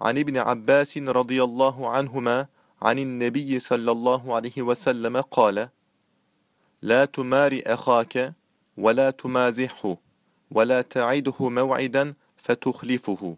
عن ابن عباس رضي الله عنهما عن النبي صلى الله عليه وسلم قال لا تمار أخاك ولا تمازحه ولا تعده موعدا فتخلفه.